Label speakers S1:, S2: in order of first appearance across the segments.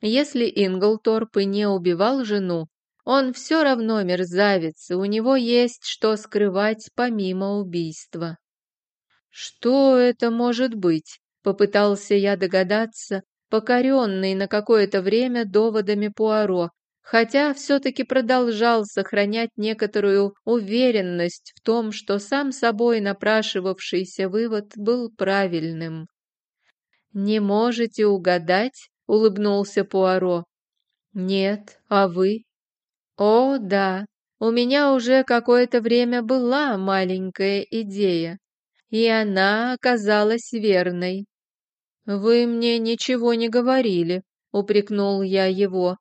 S1: Если Инглторп и не убивал жену, он все равно мерзавец, и у него есть что скрывать помимо убийства. «Что это может быть?» — попытался я догадаться, покоренный на какое-то время доводами Пуаро, хотя все-таки продолжал сохранять некоторую уверенность в том, что сам собой напрашивавшийся вывод был правильным. «Не можете угадать?» — улыбнулся Пуаро. «Нет, а вы?» О, да, у меня уже какое-то время была маленькая идея, и она оказалась верной. Вы мне ничего не говорили, упрекнул я его.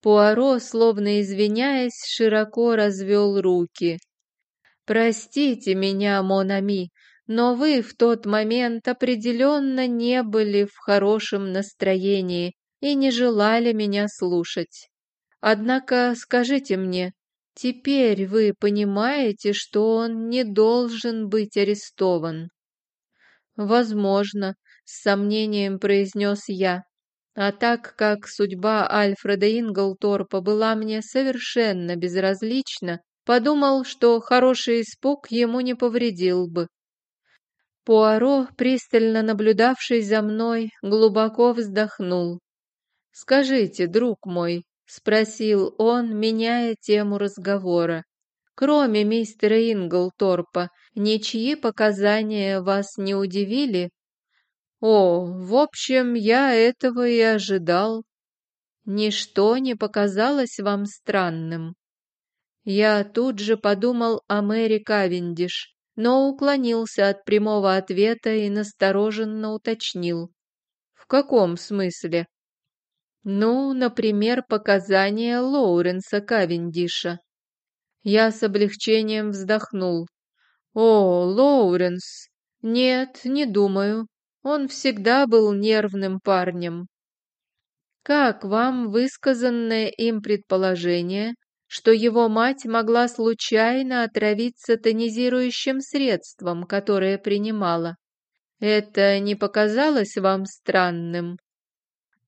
S1: Пуаро, словно извиняясь, широко развел руки. «Простите меня, Монами, но вы в тот момент определенно не были в хорошем настроении и не желали меня слушать. Однако скажите мне, теперь вы понимаете, что он не должен быть арестован? Возможно, с сомнением произнес я. А так как судьба Альфреда Инглторпа была мне совершенно безразлична, подумал, что хороший испуг ему не повредил бы. Пуаро, пристально наблюдавший за мной, глубоко вздохнул. «Скажите, друг мой, — спросил он, меняя тему разговора. «Кроме мистера Инглторпа, ничьи показания вас не удивили?» «О, в общем, я этого и ожидал. Ничто не показалось вам странным?» Я тут же подумал о Мэри Кавендиш, но уклонился от прямого ответа и настороженно уточнил. «В каком смысле?» Ну, например, показания Лоуренса Кавендиша. Я с облегчением вздохнул. О, Лоуренс! Нет, не думаю. Он всегда был нервным парнем. Как вам высказанное им предположение, что его мать могла случайно отравиться тонизирующим средством, которое принимала? Это не показалось вам странным?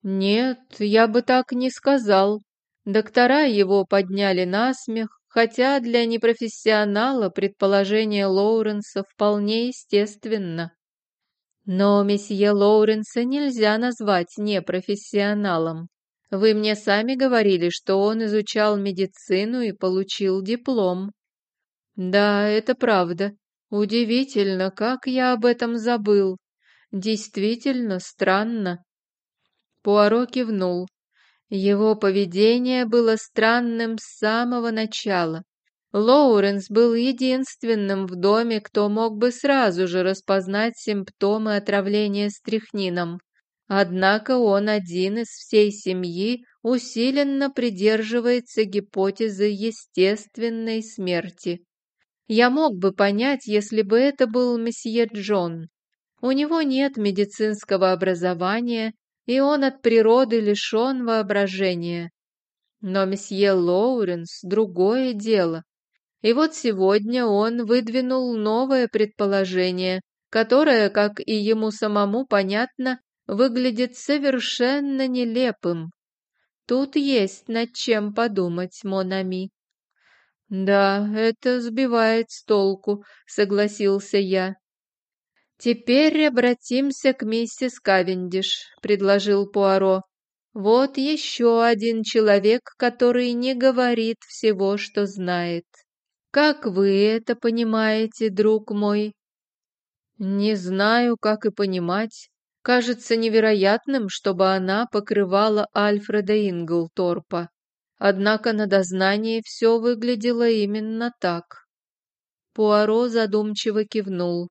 S1: Нет, я бы так не сказал. Доктора его подняли на смех, хотя для непрофессионала предположение Лоуренса вполне естественно. Но месье Лоуренса нельзя назвать непрофессионалом. Вы мне сами говорили, что он изучал медицину и получил диплом. Да, это правда. Удивительно, как я об этом забыл. Действительно странно. Пуаро кивнул. Его поведение было странным с самого начала. Лоуренс был единственным в доме, кто мог бы сразу же распознать симптомы отравления стрихнином. Однако он один из всей семьи усиленно придерживается гипотезы естественной смерти. Я мог бы понять, если бы это был месье Джон. У него нет медицинского образования, и он от природы лишен воображения. Но месье Лоуренс — другое дело. И вот сегодня он выдвинул новое предположение, которое, как и ему самому понятно, выглядит совершенно нелепым. Тут есть над чем подумать, Монами. «Да, это сбивает с толку», — согласился я. «Теперь обратимся к миссис Кавендиш», — предложил Пуаро. «Вот еще один человек, который не говорит всего, что знает. Как вы это понимаете, друг мой?» «Не знаю, как и понимать. Кажется невероятным, чтобы она покрывала Альфреда Инглторпа. Однако на дознании все выглядело именно так». Пуаро задумчиво кивнул.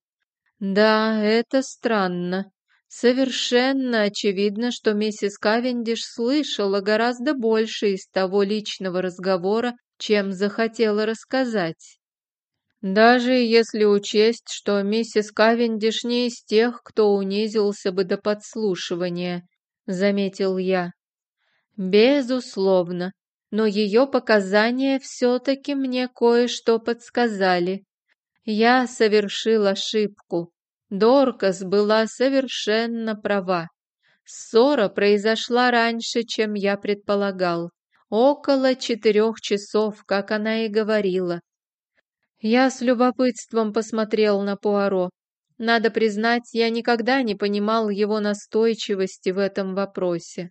S1: Да, это странно. Совершенно очевидно, что миссис Кавендиш слышала гораздо больше из того личного разговора, чем захотела рассказать. Даже если учесть, что миссис Кавендиш не из тех, кто унизился бы до подслушивания, заметил я. Безусловно, но ее показания все-таки мне кое-что подсказали. Я совершил ошибку. Доркас была совершенно права. Ссора произошла раньше, чем я предполагал. Около четырех часов, как она и говорила. Я с любопытством посмотрел на Пуаро. Надо признать, я никогда не понимал его настойчивости в этом вопросе.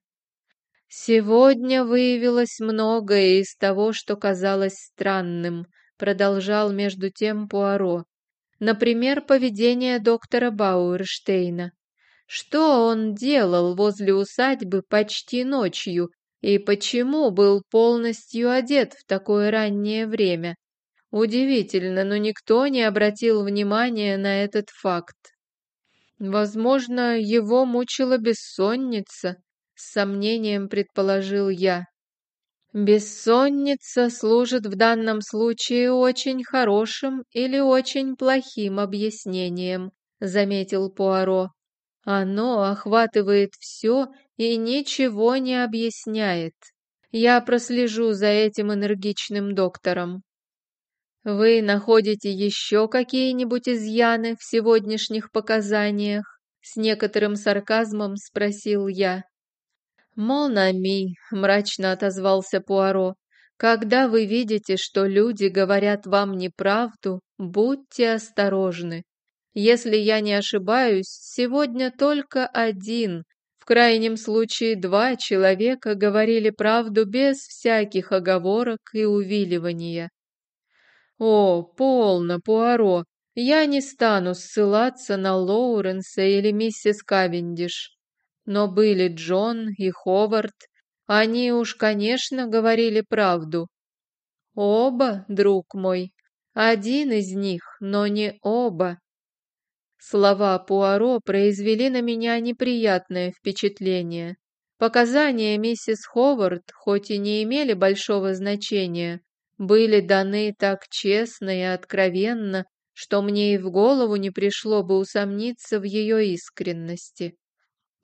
S1: Сегодня выявилось многое из того, что казалось странным, продолжал между тем Пуаро. Например, поведение доктора Бауэрштейна. Что он делал возле усадьбы почти ночью и почему был полностью одет в такое раннее время? Удивительно, но никто не обратил внимания на этот факт. Возможно, его мучила бессонница, с сомнением предположил я. Бессонница служит в данном случае очень хорошим или очень плохим объяснением, заметил Пуаро. Оно охватывает все и ничего не объясняет. Я прослежу за этим энергичным доктором. Вы находите еще какие-нибудь изъяны в сегодняшних показаниях? С некоторым сарказмом спросил я. «Монами», — мрачно отозвался Пуаро, — «когда вы видите, что люди говорят вам неправду, будьте осторожны. Если я не ошибаюсь, сегодня только один, в крайнем случае два человека говорили правду без всяких оговорок и увиливания. «О, полно, Пуаро, я не стану ссылаться на Лоуренса или миссис Кавендиш. Но были Джон и Ховард, они уж, конечно, говорили правду. Оба, друг мой, один из них, но не оба. Слова Пуаро произвели на меня неприятное впечатление. Показания миссис Ховард хоть и не имели большого значения, были даны так честно и откровенно, что мне и в голову не пришло бы усомниться в ее искренности.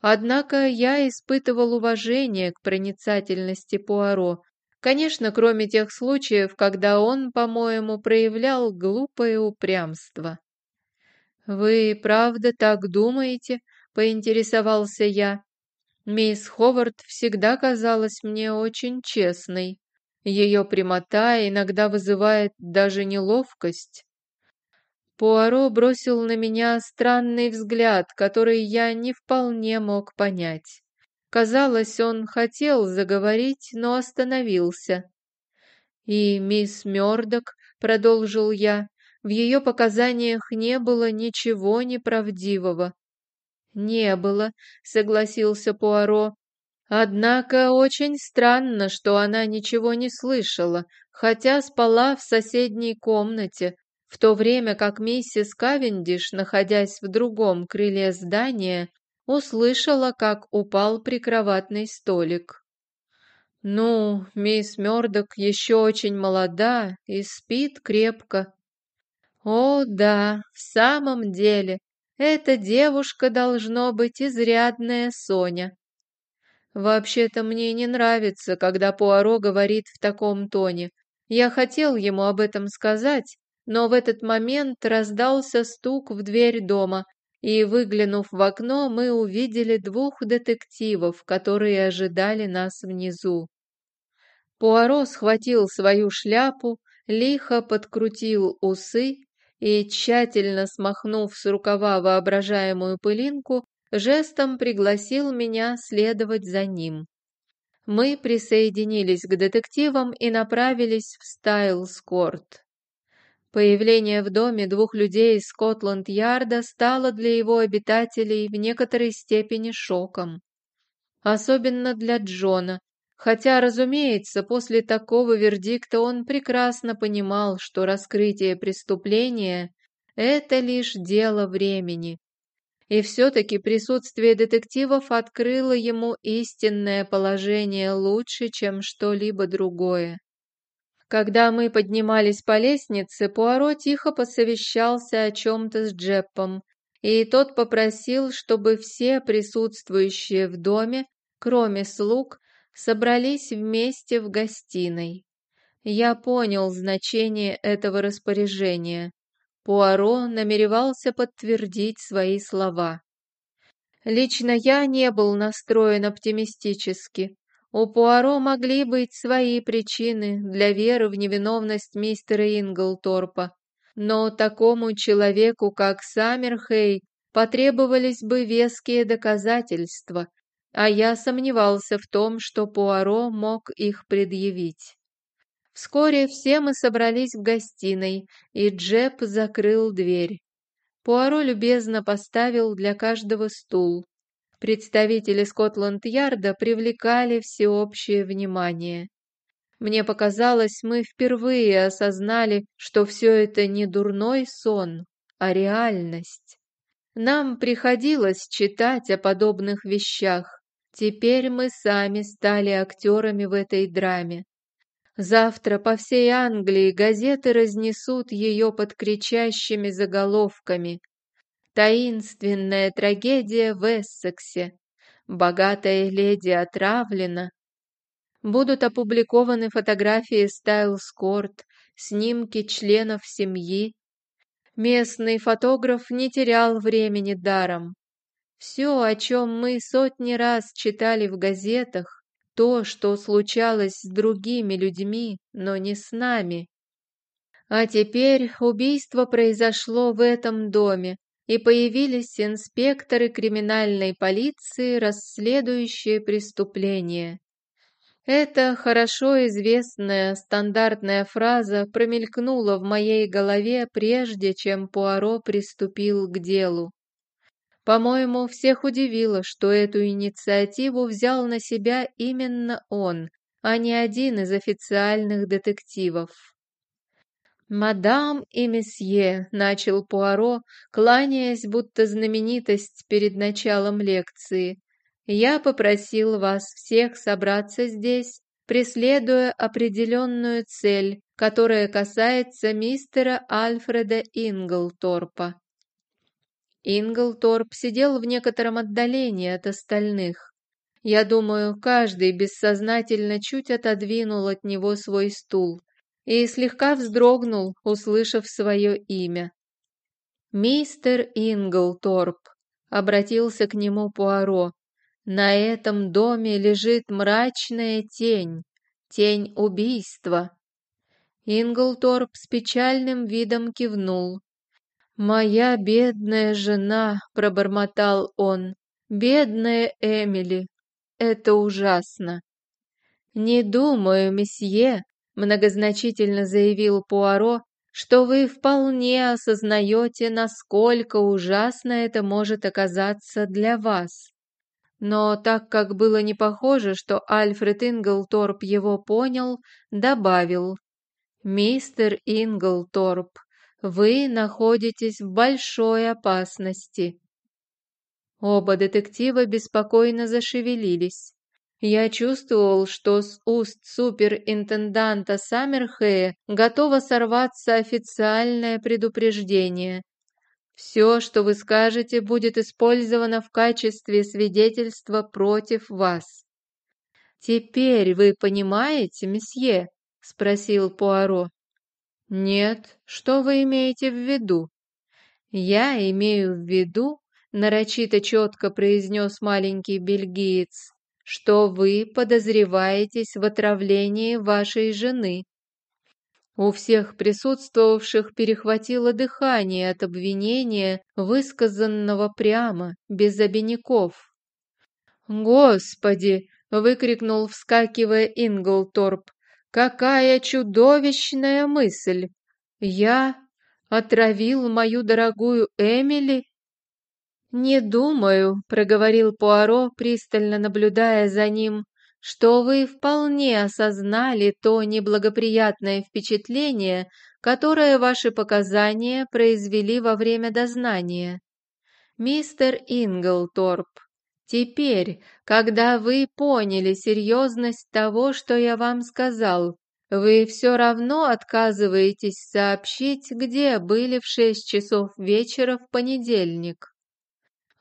S1: Однако я испытывал уважение к проницательности Пуаро, конечно, кроме тех случаев, когда он, по-моему, проявлял глупое упрямство. «Вы правда так думаете?» — поинтересовался я. Мисс Ховард всегда казалась мне очень честной. Ее прямота иногда вызывает даже неловкость. Пуаро бросил на меня странный взгляд, который я не вполне мог понять. Казалось, он хотел заговорить, но остановился. «И мисс Мёрдок», — продолжил я, — «в ее показаниях не было ничего неправдивого». «Не было», — согласился Пуаро, Однако очень странно, что она ничего не слышала, хотя спала в соседней комнате, в то время как миссис Кавендиш, находясь в другом крыле здания, услышала, как упал прикроватный столик. «Ну, мисс Мёрдок еще очень молода и спит крепко». «О, да, в самом деле, эта девушка должно быть изрядная Соня». Вообще-то мне не нравится, когда Пуаро говорит в таком тоне. Я хотел ему об этом сказать, но в этот момент раздался стук в дверь дома, и, выглянув в окно, мы увидели двух детективов, которые ожидали нас внизу. Пуаро схватил свою шляпу, лихо подкрутил усы и, тщательно смахнув с рукава воображаемую пылинку, жестом пригласил меня следовать за ним. Мы присоединились к детективам и направились в Стайлскорт. Появление в доме двух людей из Скотланд-Ярда стало для его обитателей в некоторой степени шоком. Особенно для Джона, хотя, разумеется, после такого вердикта он прекрасно понимал, что раскрытие преступления – это лишь дело времени. И все-таки присутствие детективов открыло ему истинное положение лучше, чем что-либо другое. Когда мы поднимались по лестнице, Пуаро тихо посовещался о чем-то с Джеппом, и тот попросил, чтобы все присутствующие в доме, кроме слуг, собрались вместе в гостиной. Я понял значение этого распоряжения. Пуаро намеревался подтвердить свои слова. Лично я не был настроен оптимистически. У Пуаро могли быть свои причины для веры в невиновность мистера Инглторпа, но такому человеку, как Саммерхей, потребовались бы веские доказательства, а я сомневался в том, что Пуаро мог их предъявить. Вскоре все мы собрались в гостиной, и Джеб закрыл дверь. Пуаро любезно поставил для каждого стул. Представители Скотланд-Ярда привлекали всеобщее внимание. Мне показалось, мы впервые осознали, что все это не дурной сон, а реальность. Нам приходилось читать о подобных вещах. Теперь мы сами стали актерами в этой драме. Завтра по всей Англии газеты разнесут ее под кричащими заголовками. Таинственная трагедия в Эссексе. Богатая леди отравлена. Будут опубликованы фотографии Стайлскорт, снимки членов семьи. Местный фотограф не терял времени даром. Все, о чем мы сотни раз читали в газетах, то, что случалось с другими людьми, но не с нами. А теперь убийство произошло в этом доме, и появились инспекторы криминальной полиции, расследующие преступления. Эта хорошо известная стандартная фраза промелькнула в моей голове прежде, чем Пуаро приступил к делу. По-моему, всех удивило, что эту инициативу взял на себя именно он, а не один из официальных детективов. «Мадам и месье», — начал Пуаро, кланяясь, будто знаменитость перед началом лекции, «я попросил вас всех собраться здесь, преследуя определенную цель, которая касается мистера Альфреда Инглторпа. Инглторп сидел в некотором отдалении от остальных. Я думаю, каждый бессознательно чуть отодвинул от него свой стул и слегка вздрогнул, услышав свое имя. «Мистер Инглторп», — обратился к нему Пуаро, — «на этом доме лежит мрачная тень, тень убийства». Инглторп с печальным видом кивнул, «Моя бедная жена», — пробормотал он, — «бедная Эмили, это ужасно». «Не думаю, месье», — многозначительно заявил Пуаро, «что вы вполне осознаете, насколько ужасно это может оказаться для вас». Но так как было не похоже, что Альфред Инглторп его понял, добавил, «Мистер Инглторп, вы находитесь в большой опасности. Оба детектива беспокойно зашевелились. Я чувствовал, что с уст суперинтенданта Саммерхея готово сорваться официальное предупреждение. Все, что вы скажете, будет использовано в качестве свидетельства против вас. «Теперь вы понимаете, месье?» — спросил Пуаро. «Нет, что вы имеете в виду?» «Я имею в виду», — нарочито четко произнес маленький бельгиец, «что вы подозреваетесь в отравлении вашей жены». У всех присутствовавших перехватило дыхание от обвинения, высказанного прямо, без обиняков. «Господи!» — выкрикнул, вскакивая Инглторп. Какая чудовищная мысль! Я отравил мою дорогую Эмили? Не думаю, проговорил Пуаро, пристально наблюдая за ним, что вы вполне осознали то неблагоприятное впечатление, которое ваши показания произвели во время дознания. Мистер Инглторп, Теперь, когда вы поняли серьезность того, что я вам сказал, вы все равно отказываетесь сообщить, где были в шесть часов вечера в понедельник.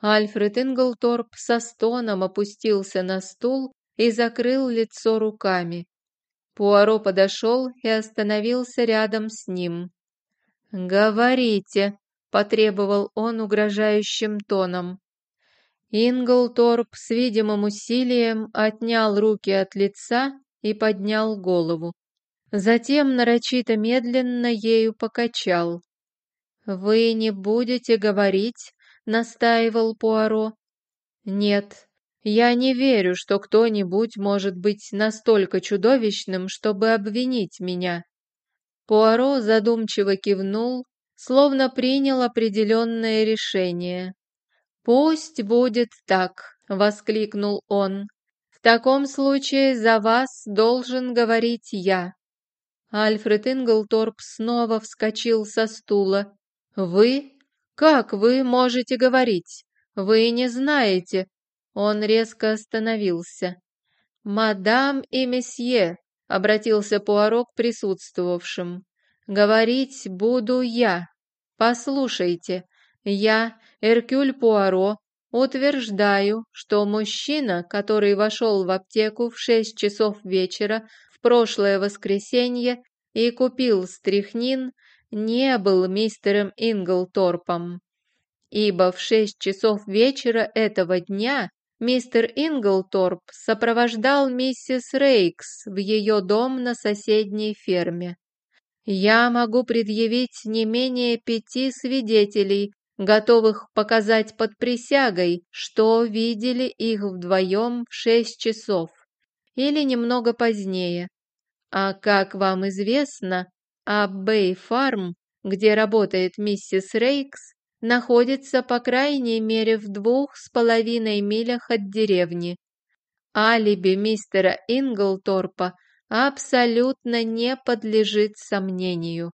S1: Альфред Инглторп со стоном опустился на стул и закрыл лицо руками. Пуаро подошел и остановился рядом с ним. «Говорите», — потребовал он угрожающим тоном. Инглторп с видимым усилием отнял руки от лица и поднял голову. Затем нарочито медленно ею покачал. «Вы не будете говорить?» — настаивал Пуаро. «Нет, я не верю, что кто-нибудь может быть настолько чудовищным, чтобы обвинить меня». Пуаро задумчиво кивнул, словно принял определенное решение. «Пусть будет так», — воскликнул он. «В таком случае за вас должен говорить я». Альфред Инглторп снова вскочил со стула. «Вы? Как вы можете говорить? Вы не знаете». Он резко остановился. «Мадам и месье», — обратился Пуаро к присутствовавшим, — «говорить буду я. Послушайте, я, Эркюль Пуаро, утверждаю, что мужчина, который вошел в аптеку в шесть часов вечера прошлое воскресенье и купил стряхнин, не был мистером Инглторпом, ибо в шесть часов вечера этого дня мистер Инглторп сопровождал миссис Рейкс в ее дом на соседней ферме. Я могу предъявить не менее пяти свидетелей, готовых показать под присягой, что видели их вдвоем в шесть часов или немного позднее, а как вам известно, Аббей Фарм, где работает миссис Рейкс, находится по крайней мере в двух с половиной милях от деревни. Алиби мистера Инглторпа абсолютно не подлежит сомнению.